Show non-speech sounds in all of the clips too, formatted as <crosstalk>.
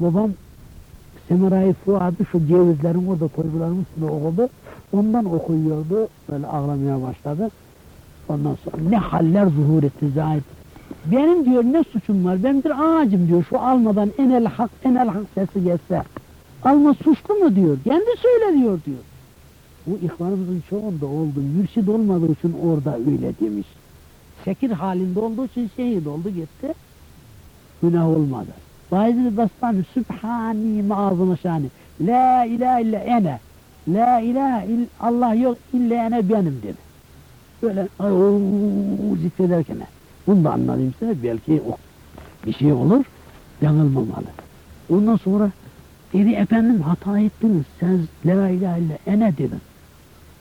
babam Semerai Fuad'ı şu cevizlerin orada torbaların üstünde okudu. Ondan okuyordu. Böyle ağlamaya başladı. Ondan sonra ne haller zuhur etti Zahid. Benim diyor ne suçum var? Ben bir ağacım diyor. Şu almadan enel hak enel hak sesi gelse. Alma suçlu mu diyor. Kendi söyle diyor diyor. Bu ihvanımızın çoğunda oldu. Mürşid olmadığı için orada öyle demiş. Sekir halinde olduğu için şehit oldu gitti. Günah olmadı. Bazı Bastami Sübhani maazını şani. La ilahe illa ene. La ilahe illa Allah yok illa ene benim dedi. Böyle zikrederken. Bunu da anladım size. Belki o bir şey olur. Yanılmamalı. Ondan sonra dedi efendim hata ettiniz. Sen la ilahe illa ene dedin.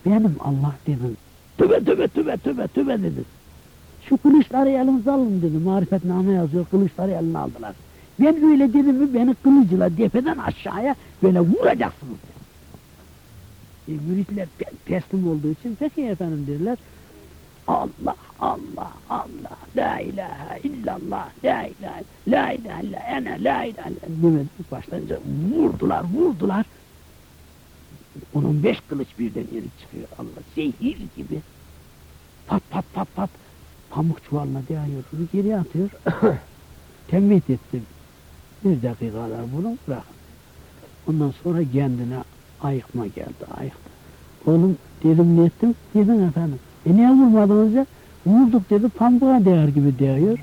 Benim Allah dedin. Tübe tübe tübe tübe tübe dedin. Şu kılıçları elinize alın dedi. Marifetname yazıyor. Kılıçları eline aldılar. Ben öyle dedim mi beni kılıcıyla tepeden aşağıya böyle vuracaksınız. E, müritler te- teslim olduğu için peki efendim dediler. Allah Allah Allah la ilahe illallah la ilahe la ilahe illa ene la ilahe illa demedi. Başlayınca vurdular vurdular. Onun beş kılıç birden yeri çıkıyor Allah zehir gibi. Pat pat pat pat pamuk çuvalına değiyor. Bunu geri atıyor. <coughs> Tembih ettim. Bir dakika kadar bunu bırakın. Ondan sonra kendine ayıkma geldi, ayıktı. Oğlum dedim ne ettim? Dedim efendim. E niye vurmadınız ya? Vurduk dedi, pamuğa değer gibi değiyor.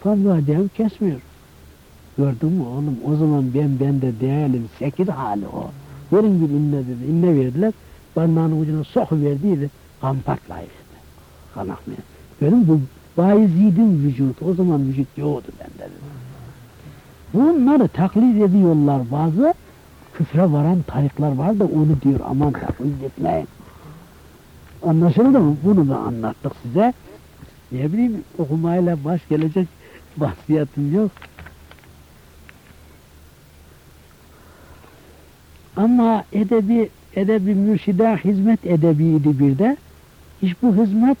Pamuğa değer kesmiyor. Gördün mü oğlum? O zaman ben bende değilim, sekir hali o. Verin bir inne dedi, inne verdiler. Parmağının ucuna sokuverdiydi, kan patlayıverdi. Kan akmaya. Benim bu Bayezid'in vücudu, o zaman vücut yoktu bende dedi. Bunları taklit ediyorlar bazı. Küfre varan tarikler var da onu diyor aman taklit etmeyin. Anlaşıldı mı? Bunu da anlattık size. Ne bileyim okumayla baş gelecek <laughs> bahsiyetim yok. Ama edebi, edebi mürşide hizmet edebiydi bir de. İş bu hizmet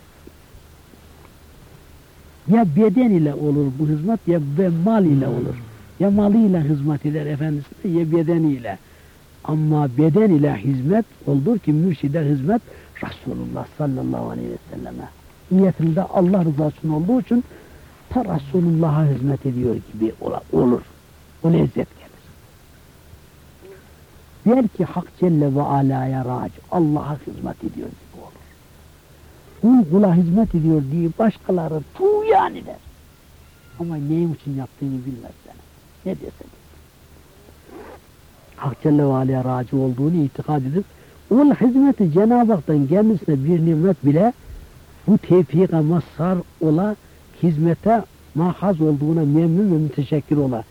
ya beden ile olur bu hizmet ya ve mal ile olur. Ya malıyla hizmet eder efendisine ya bedeniyle. Ama beden ile hizmet olur ki mürşide hizmet Resulullah sallallahu aleyhi ve selleme. Niyetinde Allah rızasının olduğu için ta Resulullah'a hizmet ediyor gibi olur. O lezzet gelir. Belki Hak Celle ve Ala'ya raci, Allah'a hizmet ediyor gibi olur. Kul kula hizmet ediyor diye başkaları tuğyan eder. Ama neyin için yaptığını bilmez yani. Ne dese de. Hak Celle ve Ala'ya raci olduğunu itikad edip onun hizmeti Cenab-ı Hak'tan kendisine bir nimet bile bu tevfika mazhar ola hizmete mahaz olduğuna memnun ve müteşekkir ola.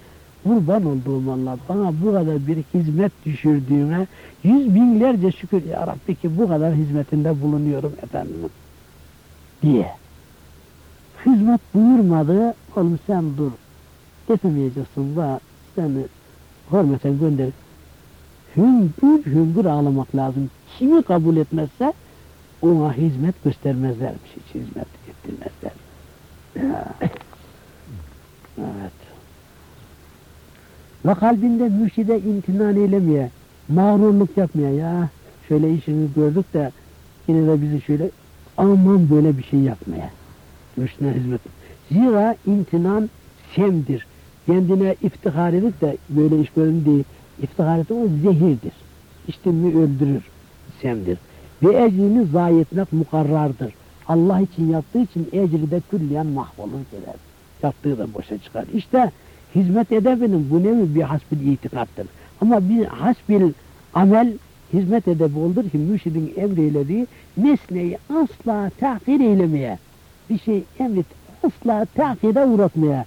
Kurban olduğum Allah bana bu kadar bir hizmet düşürdüğüne yüz binlerce şükür ya Rabbi ki bu kadar hizmetinde bulunuyorum efendim diye. Hizmet buyurmadı, oğlum sen dur, getirmeyeceksin, va seni hürmeten gönder. Hüngür hüngür ağlamak lazım. Kimi kabul etmezse ona hizmet göstermezlermiş, hiç hizmet ettirmezler. Evet. Ve kalbinde mürşide imtinan eylemeye, mağrurluk yapmaya ya şöyle işini gördük de yine de bizi şöyle aman böyle bir şey yapmaya. Mürşidine hizmet. Zira imtinan semdir. Kendine iftihar edip de böyle iş görün değil. İftihar edip o zehirdir. İçtin öldürür. Semdir. Ve ecrini zayi etmek mukarrardır. Allah için yaptığı için ecri de külliyen mahvolur gider. Yaptığı da boşa çıkar. İşte hizmet edebinin bu nevi bir hasbil itikattır. Ama bir hasbil amel hizmet edebi olur ki mürşidin emreylediği nesneyi asla tahkir eylemeye, bir şey emret asla tahkire uğratmaya,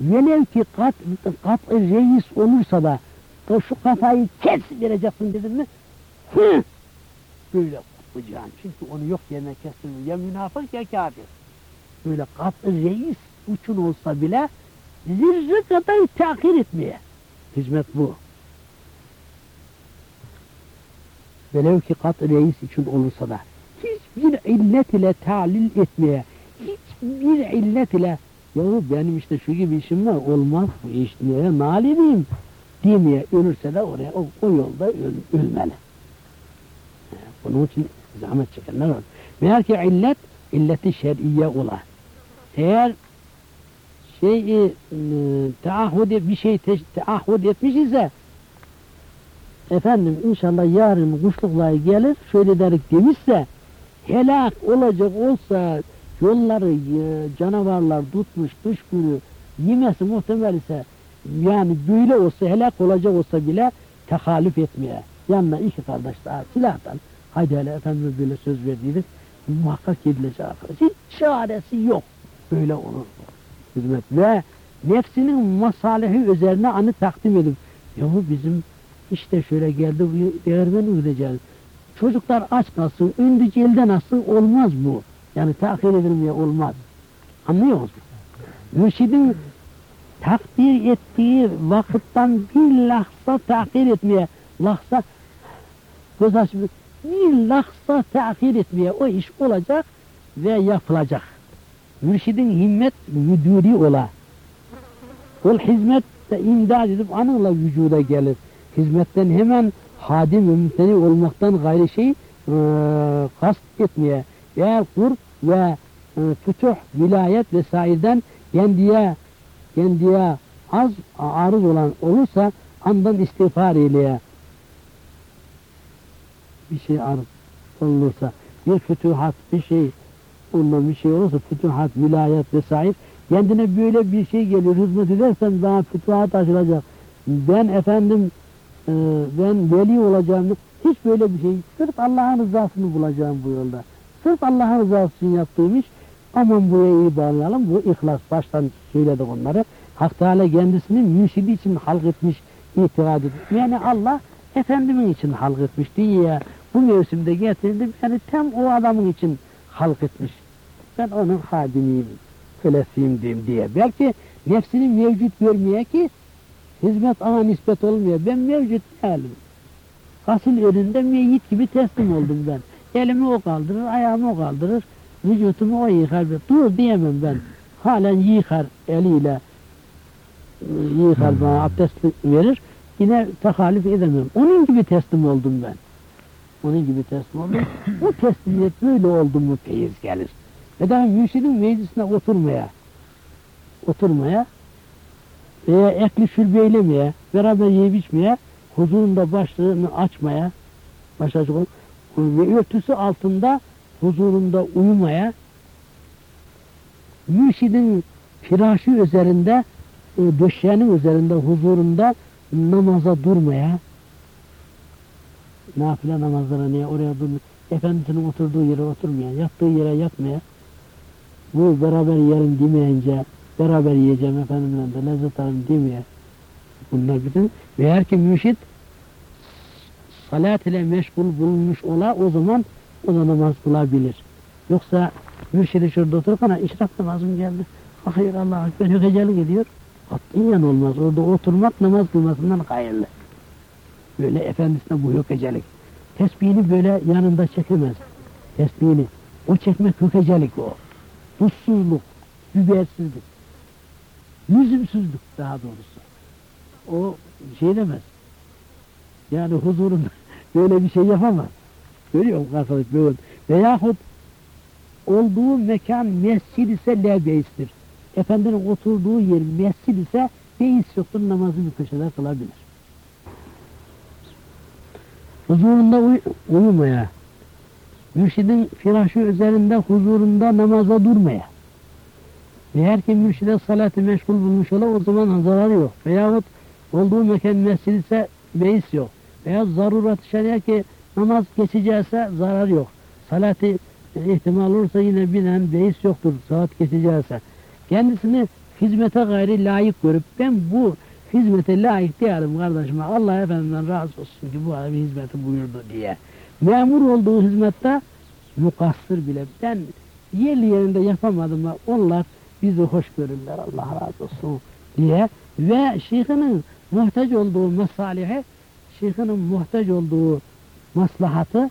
velev ki kat, kat reis olursa da da şu kafayı kes vereceksin dedim mi? Hı! Böyle kopacaksın. Çünkü onu yok yerine kestin. Ya münafık ya kafir. Böyle kat reis uçun olsa bile zirre kadar tahkir etmeye. Hizmet bu. Velev ki kat reis için olursa da hiçbir illet ile talil etmeye, hiçbir illet ile yahu benim işte şu gibi işim var, olmaz bu iş, niye mal edeyim? demeye ölürse de oraya o, o yolda öl, ölmeli. Bunun için zahmet çekenler var. Meğer ki illet, illeti şer'iye ola. Eğer şeyi e, taahhüd bir şey te, taahhüd etmiş ise efendim inşallah yarın kuşlukları gelir şöyle derik demişse helak olacak olsa yolları e, canavarlar tutmuş dış günü yemesi muhtemel ise yani böyle olsa helak olacak olsa bile tehalif etmeye. Yanına iki kardeş daha silahtan haydi hele efendim böyle söz verdiydik muhakkak gidilecek hiç çaresi yok. Böyle olur. Hizmet. Ve nefsinin masalihi üzerine anı takdim edip ya bu bizim işte şöyle geldi bu değermeni gideceğiz çocuklar aç kalsın öndücü elde nasıl olmaz bu yani tahir edilmeye olmaz anlıyor musun mürşidin takdir ettiği vakıttan bir lahza tahir etmeye lahza göz açıp bir lahza tahir etmeye o iş olacak ve yapılacak mürşidin himmet vücudi ola. Ol hizmet de imdad edip anıyla vücuda gelir. Hizmetten hemen hadim ve mümteni olmaktan gayri şey e, kast etmeye. Eğer kur ve e, fütuh, vilayet vesaireden kendiye kendiye az arız olan olursa andan istiğfar eyleye. Bir şey arız olursa bir fütuhat, bir şey ondan bir şey olursa fütuhat, vilayet vesaire kendine böyle bir şey geliyor hizmet edersen daha fütuhat açılacak. Ben efendim e, ben veli olacağım hiç böyle bir şey sırf Allah'ın rızasını bulacağım bu yolda. Sırf Allah'ın rızası için yaptığım iş aman buraya iyi bağlayalım bu ihlas baştan söyledik onları. Hak Teala kendisini mürşidi için halk etmiş itikad etmiş. Yani Allah Efendimin için halk etmiş diye bu mevsimde getirdim. Yani tam o adamın için halk etmiş. Ben onun hadimiyim, kölesiyim diyeyim diye. Belki nefsini mevcut görmeye ki hizmet ana nispet olmuyor. Ben mevcut değilim. Asıl önünde meyyit gibi teslim oldum ben. Elimi o kaldırır, ayağımı o kaldırır, vücutumu o yıkar. Dur diyemem ben. Halen yıkar eliyle, yıkar bana abdest verir. Yine tehalif edemem. Onun gibi teslim oldum ben. Onun gibi teslim oldum. <coughs> Bu teslimiyet böyle oldu mu feyiz gelir. Daha mürşidin meclisine oturmaya, oturmaya veya ekli şülbe eylemeye, beraber yiyip içmeye, huzurunda başlığını açmaya, baş açık ve örtüsü altında huzurunda uyumaya, mürşidin firaşı üzerinde, e, döşeğinin üzerinde huzurunda namaza durmaya, nafile namazlara niye oraya durmaya, Efendisinin oturduğu yere oturmaya, yattığı yere yatmaya, bu beraber yerim demeyince, beraber yiyeceğim efendimle de lezzet alın demeye, bunlar bütün, ve eğer ki mürşid salat ile meşgul bulunmuş ola, o zaman o da namaz kılabilir. Yoksa mürşidi şurada otururken işrak namazım geldi. Hayır Allah ben hükecelik ediyor. Katiyen olmaz. Orada oturmak namaz kılmasından hayırlı. Böyle efendisine bu hükecelik. Tesbihini böyle yanında çekemez. Tesbihini. O çekmek hükecelik o. Tuzsuzluk, bibersizlik, lüzumsuzluk daha doğrusu. O şey demez. Yani huzurunda böyle bir şey yapamaz. Görüyor musun arkadaş böyle? Veyahut olduğu mekan mescid ise lebeistir. Efendinin oturduğu yer mescid ise beis yoktur namazı bir köşede kılabilir. Huzurunda uy uyumaya, mürşidin firaşı üzerinde huzurunda namaza durmaya. Eğer ki mürşide salatı meşgul bulmuş ola o zaman zararı yok. Veyahut olduğu mekan mescid ise beis yok. Veya zarurat şeriye ki namaz geçeceğse zarar yok. Salatı ihtimal olursa yine binen beis yoktur saat geçeceğse. Kendisini hizmete gayri layık görüp ben bu hizmete layık değilim kardeşime Allah Efendimden razı olsun ki bu abi hizmeti buyurdu diye. Memur olduğu hizmette mukassır bile ben yerli yerinde yapamadım ama onlar bizi hoş görürler Allah razı olsun diye ve şeyhinin muhtaç olduğu mesalihe şeyhinin muhtaç olduğu maslahatı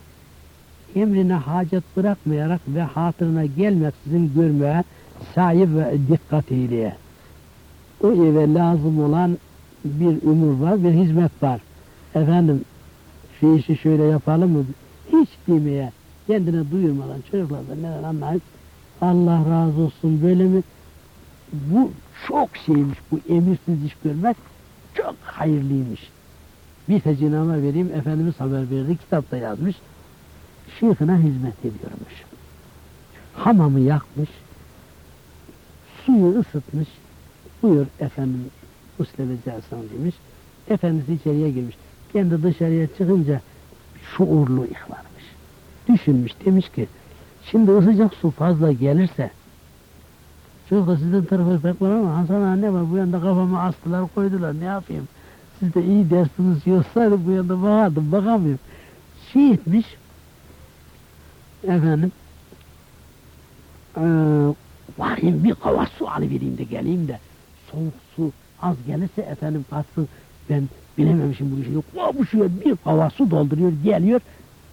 emrine hacet bırakmayarak ve hatırına gelmeksizin görmeye sahip ve dikkat eyleye. O eve lazım olan bir umur var, bir hizmet var. Efendim şu işi şöyle yapalım mı? Hiç demeye, kendine duyurmadan çocuklardan neler anlayıp Allah razı olsun böyle mi? Bu çok şeymiş bu emirsiz iş görmek çok hayırlıymış. Bir tecinama vereyim, Efendimiz haber verdi, kitapta yazmış. Şeyhine hizmet ediyormuş. Hamamı yakmış, suyu ısıtmış, buyur efendim usledeceksin demiş. Efendisi içeriye girmiş. Kendi dışarıya çıkınca şuurlu ihvarmış. Düşünmüş demiş ki şimdi ısıcak su fazla gelirse da sizin tarafı pek var ama Hasan anne var bu yanda kafamı astılar koydular ne yapayım. Siz de iyi dersiniz yolsaydı bu yanda bakardım bakamıyorum. Şey etmiş efendim eee varayım bir kova su alıvereyim de geleyim de soğuk su az gelirse efendim katsın ben bilememişim bu işi. Kovuşuyor bir kova su dolduruyor geliyor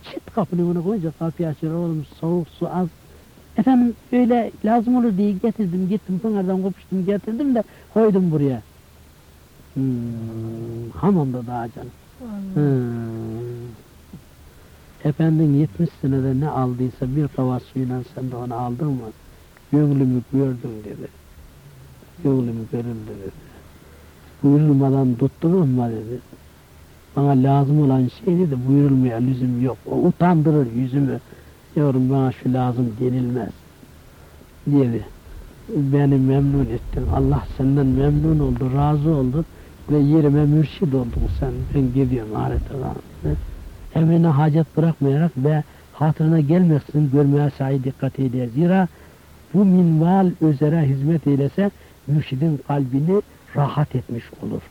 çıt kapının önüne koyunca kapıyı açıyor oğlum soğuk su az. Efendim öyle lazım olur diye getirdim gittim pınardan kopuştum getirdim de koydum buraya. Hmm, hamamda daha canım. Hmm. Efendin 70 senede ne aldıysa bir kava suyla sen de onu aldın mı? Gönlümü gördüm dedi. Gönlümü görüldü dedi. Buyurulmadan tutturur mu dedi. Bana lazım olan şey dedi buyurulmaya lüzum yok. O utandırır yüzümü. Yavrum bana şu lazım denilmez. Dedi. Beni memnun ettin. Allah senden memnun oldu, razı oldu. Ve yerime mürşid oldun sen. Ben gidiyorum rahmetine. Emrine hacet bırakmayarak ve hatırına gelmesin görmeye sahi dikkat eder. Zira bu minval özere hizmet eylese mürşidin kalbini rahat etmiş olur.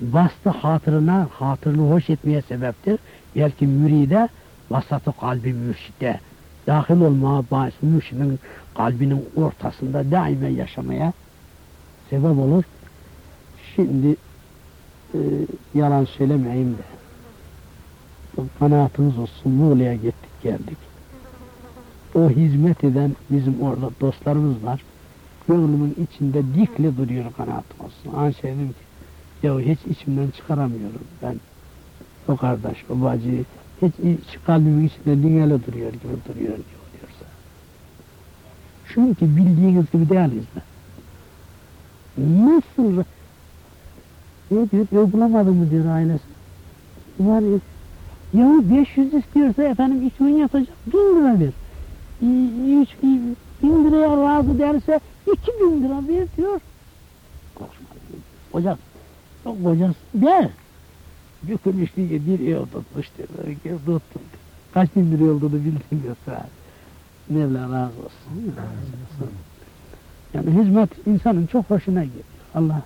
Bastı hatırına, hatırını hoş etmeye sebeptir. Belki müride vasatı kalbi mürşide dahil olmaya bahis mürşidin kalbinin ortasında daima yaşamaya sebep olur. Şimdi e, yalan söylemeyeyim de kanaatınız olsun Muğla'ya gittik geldik. O hizmet eden bizim orada dostlarımız var. Gönlümün içinde dikli duruyor kanaatım olsun. An şey dedim ki ya hiç içimden çıkaramıyorum ben. O kardeş, o bacı hiç iç, kalbimin içinde dingeli duruyor gibi duruyor gibi oluyorsa. Çünkü bildiğiniz gibi değiliz de. Nasıl ne diyor, ev bulamadı mı diyor ailesi. Var ya, ya 500 istiyorsa efendim iki gün yatacak, bin lira ver. Üç, bin liraya razı derse iki bin lira ver diyor. Kocası, kocası der. Bükülmüş diye bir ev tutmuş diyor, ki tuttum. Kaç bin lira olduğunu bilmiyorsa. Mevla razı olsun. Yani hizmet insanın çok hoşuna gidiyor. Allah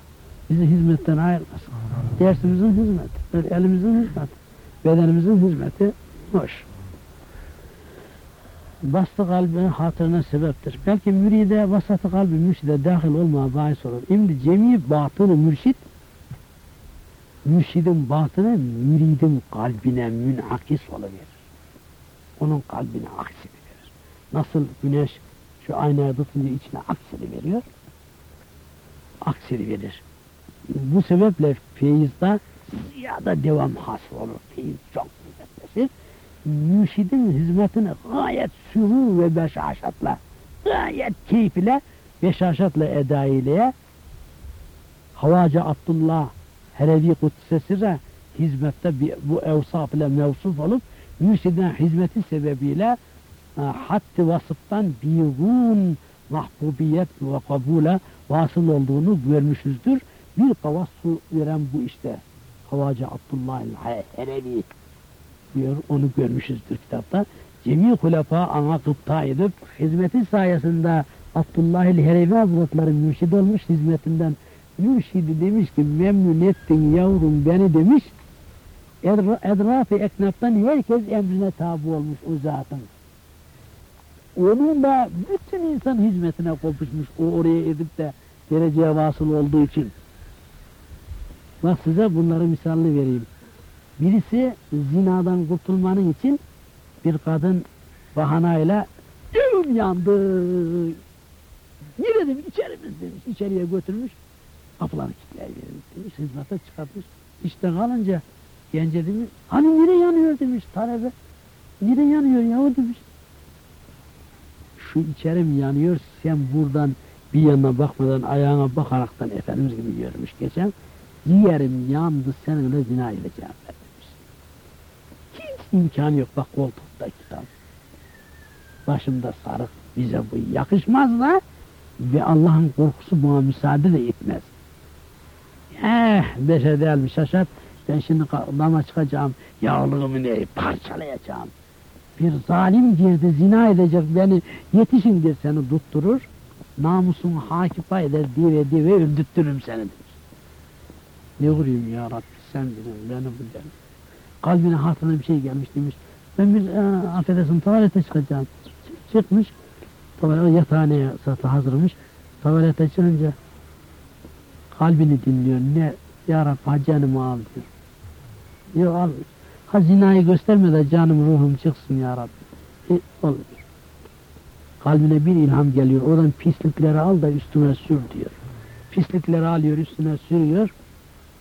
bizi hizmetten ayırmasın. Dersimizin hizmeti, elimizin hizmeti, bedenimizin hizmeti hoş. Bastı kalbinin hatırına sebeptir. Belki müride vasatı kalbi mürşide dahil olmaya bahis olur. Şimdi cemi batını mürşit, mürşidin batını müridin kalbine münakis oluverir. Onun kalbine aksini verir. Nasıl güneş şu aynaya tutunca içine aksini veriyor, aksini verir. Bu sebeple feyizde ziyade devam hasıl olur. Feyiz çok kuvvetlidir. Mürşidin hizmetini gayet sürur ve beşaşatla, gayet keyifle, beşaşatla eda eyleye, Havaca Abdullah Helevi Kudsesir'e hizmette bir, bu evsaf ile mevsuf olup mürşidin hizmeti sebebiyle e, hattı vasıftan birun mahbubiyet ve kabule vasıl olduğunu görmüşüzdür. Bir kavas su veren bu işte. Havaca Abdullah Helevi diyor, onu görmüşüzdür kitapta. Cemi hulapa ana gıpta edip hizmeti sayesinde Abdullah Helevi Hazretleri mürşid olmuş hizmetinden mürşidi demiş ki memnun ettin yavrum beni demiş etrafı eknaftan herkes emrine tabi olmuş o zatın. Onun da bütün insan hizmetine kopuşmuş o oraya edip de dereceye vasıl olduğu için. Bak size bunları misalli vereyim. Birisi zinadan kurtulmanın için bir kadın bahanayla düğüm yandı. Girelim içerimiz demiş. İçeriye götürmüş. Kapıları kilitleyiverir demiş. Hizmete çıkartmış. İşte kalınca gence demiş. Hani nereye yanıyor demiş talebe. Nereye yanıyor yahu demiş. Şu içeri mi yanıyor sen buradan bir yanına bakmadan ayağına bakaraktan Efendimiz gibi görmüş geçen. Ciğerim yandı seninle zina edeceğim ben demiş. Hiç imkanı yok bak koltukta kitap. Başımda sarık bize bu yakışmaz da ve Allah'ın korkusu buna müsaade de etmez. Eh beşe değerli şaşat ben şimdi dama çıkacağım yağlığımı ne parçalayacağım. Bir zalim girdi zina edecek beni yetişin diye seni tutturur. Namusumu hakifa eder diye diye öldürtürüm seni. Ne vurayım ya Rabbi sen bilin beni bu der. Kalbine hatırına bir şey gelmiş demiş. Ben bir e, affedersin tuvalete çıkacağım. Çık- Çıkmış. Tuvalet yatağına satı hazırmış. Tuvalete çıkınca kalbini dinliyor. Ne ya Rabbi ha canımı al diyor. Yok al. Ha zinayı gösterme de canım ruhum çıksın ya Rabbi. E, olmuyor. Kalbine bir ilham geliyor. Oradan pislikleri al da üstüne sür diyor. Pislikleri alıyor üstüne sürüyor.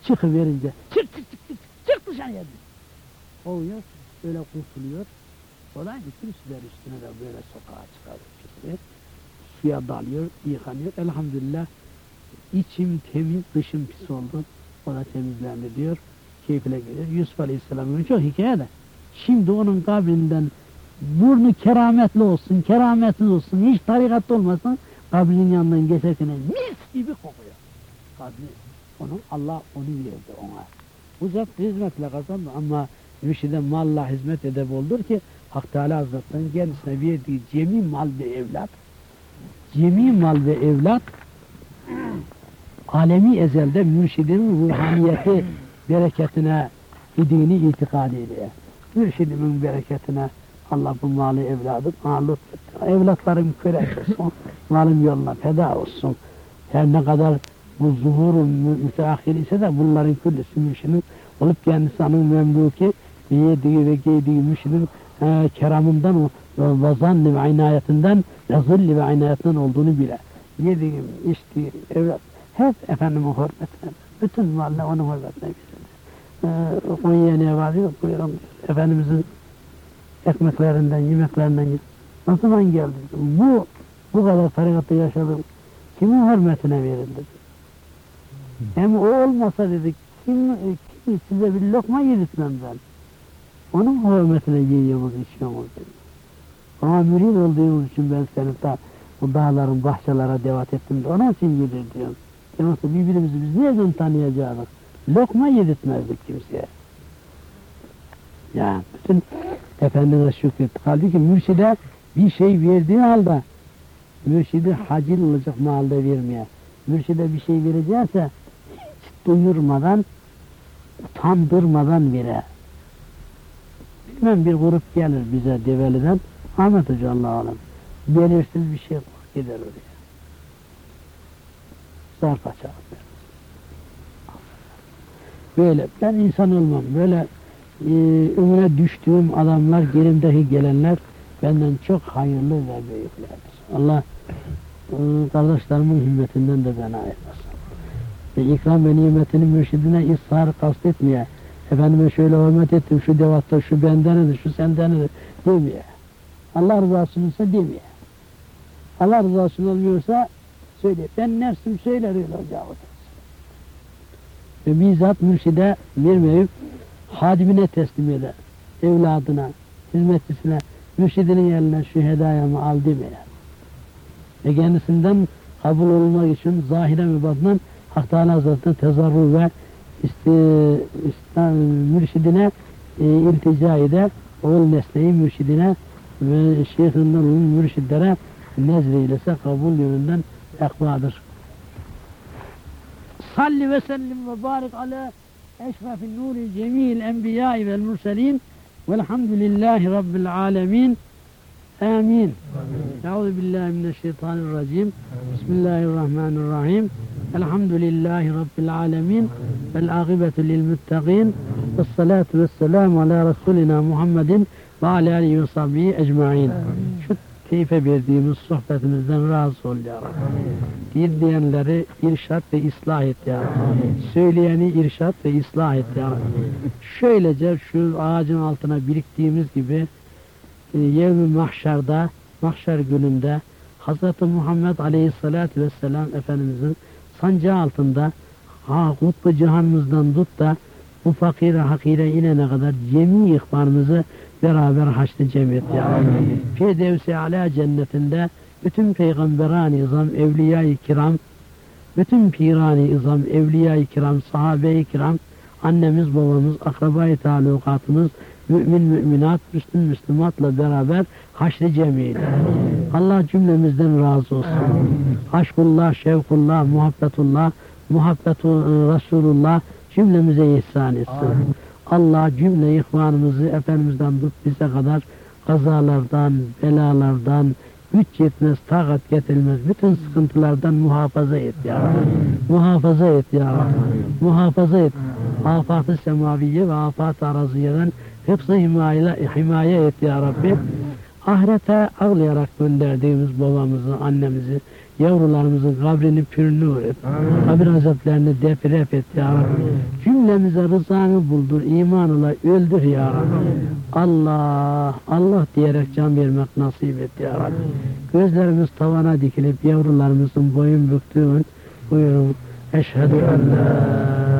Çıkıverince çık çık çık çık çık dışarıya diyor. Kovuyor. Öyle kurtuluyor. O da bütün sürer üstüne de böyle sokağa çıkarıyor. pislik. Suya dalıyor, yıkanıyor. Elhamdülillah içim temiz, dışım pis oldu. O da temizlendi diyor. Keyfine geliyor. Yusuf Aleyhisselam'ın çok hikaye de. Şimdi onun kabrinden burnu kerametli olsun, kerametli olsun, hiç tarikat olmasın, kabrinin yanından geçerken mis gibi kokuyor. Kabri, onu Allah onu verdi ona. Bu zat hizmetle kazandı ama mürşide malla hizmet edeb olur ki Hak Teala Hazretleri'nin kendisine verdiği cemi mal ve evlat cemi mal ve evlat alemi ezelde mürşidin ruhaniyeti <coughs> bereketine gidini itikad ediyor. Mürşidimin bereketine Allah bu malı evladım lütfetti. Evlatlarım kürek olsun, <coughs> malım yoluna feda olsun. Her ne kadar bu zuhurun mü- müteahhir ise de bunların küllüsü mürşidin olup kendisi anın memluki yediği ve giydiği mürşidin e, keramından o ve zanni ve inayetinden ve zilli ve inayetinden olduğunu bile yediğim, içtiğim, evlat hep Efendim'in hürmetine bütün mahalle onun hürmetine. Ee, Konya'ya ne var yok buyurun Efendimizin ekmeklerinden, yemeklerinden. Ne zaman geldi? Bu, bu kadar tarikatta yaşadım. Kimin hürmetine verildi? Hem o olmasa dedik, kim, kim size bir lokma yedirtmem ben. Onun hürmetine yiyoruz, içiyoruz dedi. Ama mürid olduğumuz için ben seni ta bu dağların bahçelere devat ettim de onun için yedir diyorum. Yoksa birbirimizi biz nereden tanıyacaktık? Lokma yedirtmezdik kimseye. Ya bütün Efendimiz'e şükret. Halbuki mürşide bir şey verdiği halde mürşidi hacil olacak malda vermeye. Mürşide bir şey verecekse duyurmadan utandırmadan vere. Bilmem bir grup gelir bize Develi'den. Ahmet Hoca Allah alem. Belirsiz bir şey gider oraya. Zarf açar. Böyle ben insan olmam. Böyle e, önüne düştüğüm adamlar, gerimdeki gelenler benden çok hayırlı ve büyüklerdir. Allah e, kardeşlerimin hümmetinden de bana ayırmasın. Ve ikram ve nimetini mürşidine ishar kastetmeye, efendime şöyle hürmet ettim, şu devatta, şu bendenidir, şu sendenidir demeye. Allah rızası olursa demeye. Allah rızası olmuyorsa söyle. Ben nefsim söyler öyle olacağı. Ve bizzat mürşide vermeyip hadimine teslim eder. Evladına, hizmetçisine, mürşidinin eline şu hedayamı al demeye. Ve kendisinden kabul olmak için zahiren ve Hak Teala Hazretleri tezarru ve isti, İslam mürşidine e, iltica eder. Oğul mesleği mürşidine ve şeyhinden onun mürşidlere nezleylese kabul yönünden ekbadır. Salli ve sellim ve barik ala eşrafil nuri cemil enbiyai vel murselin velhamdülillahi rabbil alemin amin. Euzu billahi mineşşeytanirracim. Bismillahirrahmanirrahim. Elhamdülillahi rabbil alemin. Vel akibetu lil muttaqin. Ves salatu ves selamu ala Resulina Muhammedin ve ala alihi ve sahbihi ecmain. Şu keyfe verdiğimiz sohbetimizden razı ol ya Rabbi. Dinleyenleri irşat ve ıslah et ya Rabbi. Söyleyeni irşat ve ıslah et ya Rabbi. Şöylece şu ağacın altına biriktiğimiz gibi yevmi mahşerde, mahşer gününde Hz. Muhammed Aleyhisselatü Vesselam Efendimizin sancağı altında ha, kutbu cihanımızdan tut da bu fakire hakire inene kadar cemi ihbarımızı beraber haçlı cemiyet Rabbi. Firdevsi ala cennetinde bütün peygamberani izam, evliya-i kiram, bütün pirani izam, evliya-i kiram, sahabe-i kiram, annemiz, babamız, akrabayı talukatımız, mümin müminat, müslüm müslümatla beraber haşr-ı cemiyle. Allah cümlemizden razı olsun. Aşkullah, şevkullah, muhabbetullah, muhabbetu Resulullah cümlemize ihsan etsin. Allah cümle ihvanımızı Efendimiz'den tut bize kadar kazalardan, belalardan, güç yetmez, takat getirilmez, bütün sıkıntılardan muhafaza et ya Rabbi. Muhafaza et ya Rabbi. Muhafaza et. Afat-ı semaviye ve afat-ı araziyeden hepsi himaye, himaye et ya Rabbi. Ahirete ağlayarak gönderdiğimiz babamızı, annemizi, yavrularımızın kabrini pürnür et. Kabir azaplarını defref et ya Rabbi. Cümlemize rızanı buldur, imanla öldür ya Rabbi. Allah, Allah diyerek can vermek nasip et ya Rabbi. Gözlerimiz tavana dikilip yavrularımızın boyun büktüğün buyurun. Eşhedü en la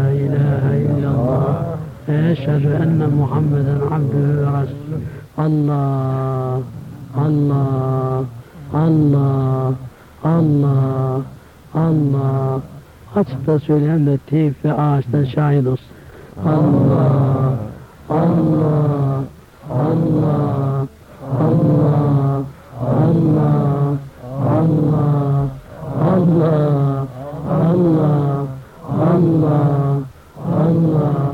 ve eşhedü enne Muhammeden abdühü ve resulü. Allah, Allah, Allah. Açıkta söyleyen de teyip ve ağaçtan şahit olsun. Allah, Allah, Allah, Allah, Allah, Allah, Allah, Allah, Allah, Allah,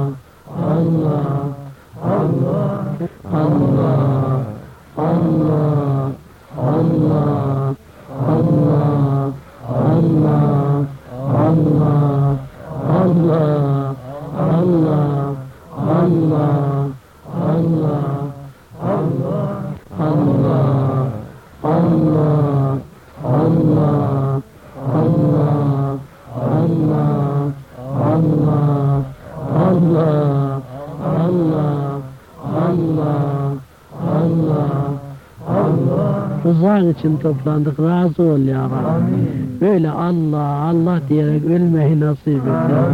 için toplandık. Razı ol ya Rabbi. Böyle Allah, Allah diyerek ölmeyi nasip et ya.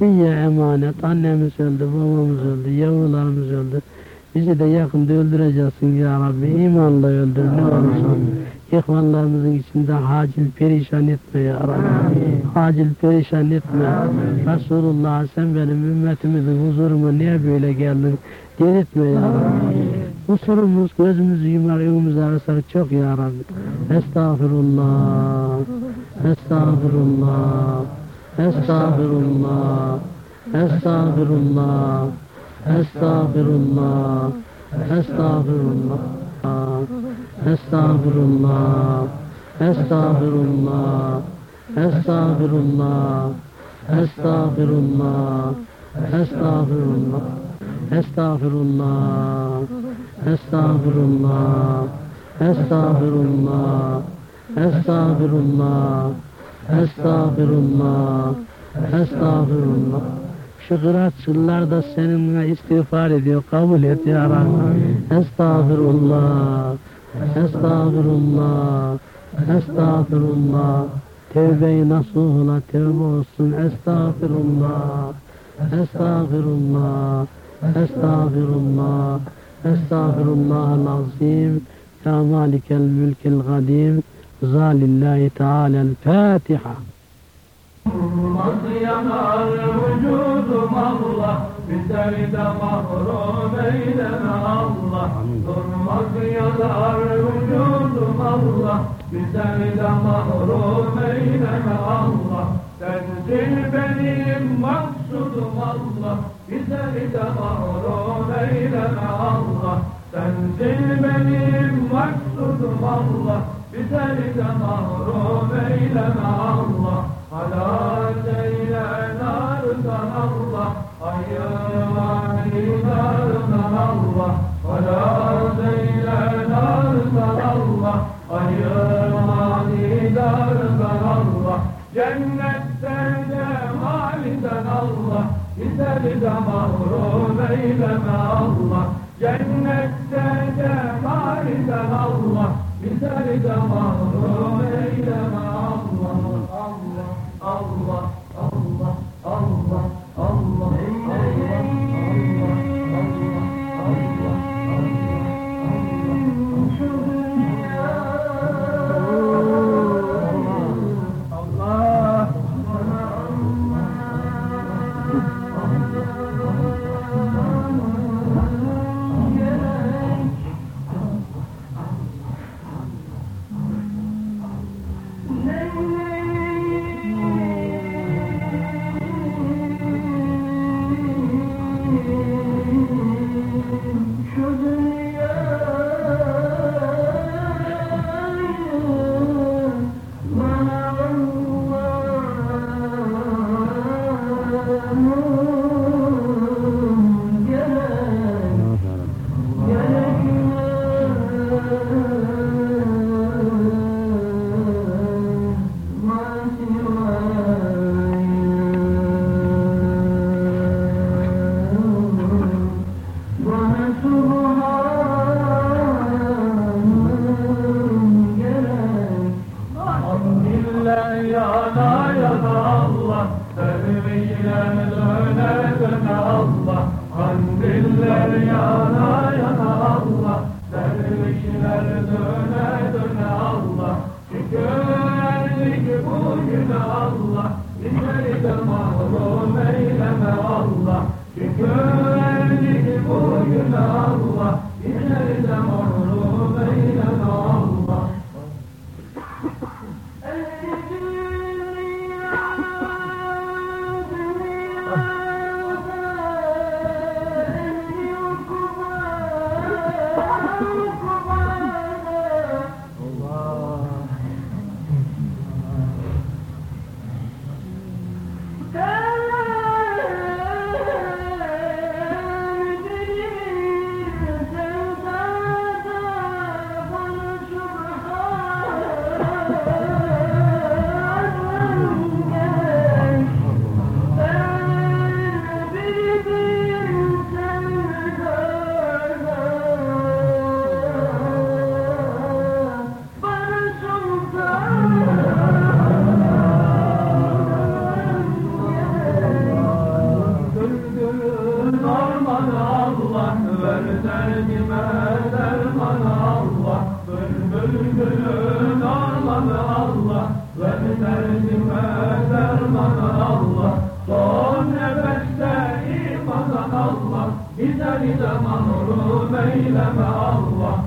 Dünya emanet. Annemiz öldü, babamız öldü, yavrularımız öldü. Bizi de yakında öldüreceksin ya Rabbi. İmanla öldür ne olursun. İhvanlarımızın içinde hacil perişan etme ya Rabbi. Hacil perişan etme. Resulullah sen benim ümmetimizin huzuruma niye böyle geldin? Delirtme ya Rabbi. Kusurumuz gözümüzü yumar, evimizi arasak çok ya Rabbi. Estağfirullah. Estağfirullah. Estağfirullah. Estağfirullah. Estağfirullah. Estağfirullah. Estağfirullah. Estağfirullah. Estağfirullah. Estağfirullah. Estağfirullah. Estağfirullah. Estağfurullah, Estağfurullah, Estağfurullah, Estağfurullah, Estağfurullah. Şu kıraatçılar da seninle istiğfar ediyor, kabul et ya Rabbi. Estağfurullah, Estağfurullah, Estağfurullah. Tevbe-i nasuhuna tevbe olsun, Estağfurullah, Estağfurullah, Estağfurullah. estağfurullah. Estağfirullahal azim. Ya malikel mülkil kadim. Zalillahi Teala'l Fatiha. Durmaz yanar vücudum Allah Bizleri de mahrum eyleme Allah Durmaz yanar vücudum Allah Bizleri de mahrum eyleme Allah Sensin benim maksudum Allah Bizleri de mahrum eyleme Allah Sensin benim maksudum Allah Bizleri de mahrum eyleme Allah Halal eyle nardan Allah Ayırma dinardan Allah Halal eyle nardan Allah Ayırma dinardan Allah Cennetten cemaliden Allah Bizleri de mahrum eyleme Allah. Cennette cemaliden Allah. Bizleri de mahrum eyleme Allah. Allah Allah Allah Ver derdime derman Allah Bülbülün ormanı Allah Ver derdime derman Allah Son nefeste imandan Allah Bizleri de mahrum eyleme Allah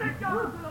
Let me go!